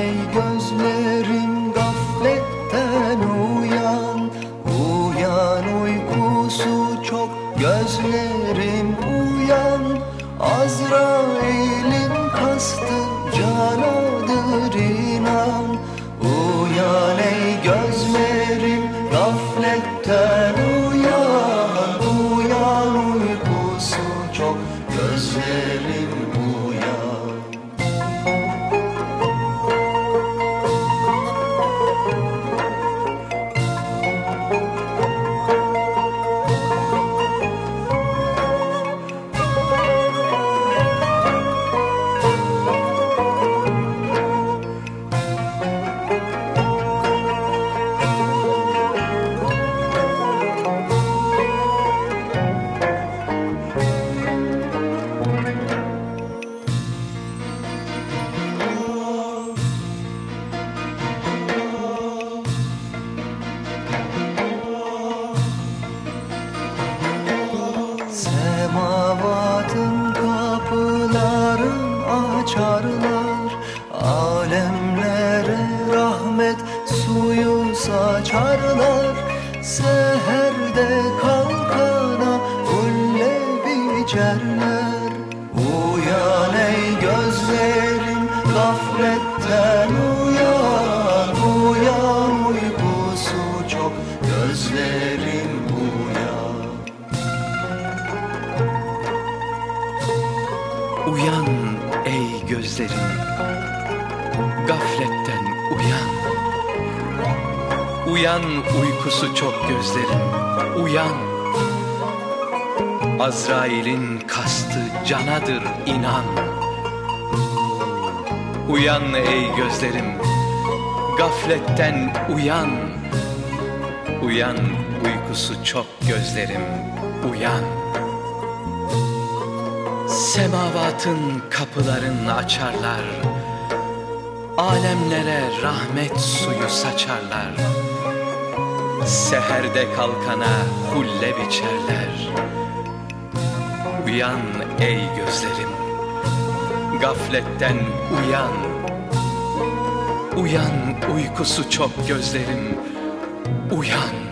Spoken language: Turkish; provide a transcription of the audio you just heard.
Ey gözlerim gafletten uyan Uyan uykusu çok gözlerim uyan. Azra Semavatın kapılarını açarlar. Alemlere rahmet suyu saçarlar. Seherde kalkana hulle biçerler. Uyan Uyan ey gözlerim. Gafletten uyan. Uyan uykusu çok gözlerim. Uyan. Azrail'in kastı canadır inan. Uyan ey gözlerim. Gafletten uyan. Uyan uykusu çok gözlerim. Uyan Semavatın kapılarını açarlar. Alemlere rahmet suyu saçarlar. Seherde kalkana hulle biçerler. Uyan ey gözlerim. Gafletten uyan. Uyan uykusu çok gözlerim. Uyan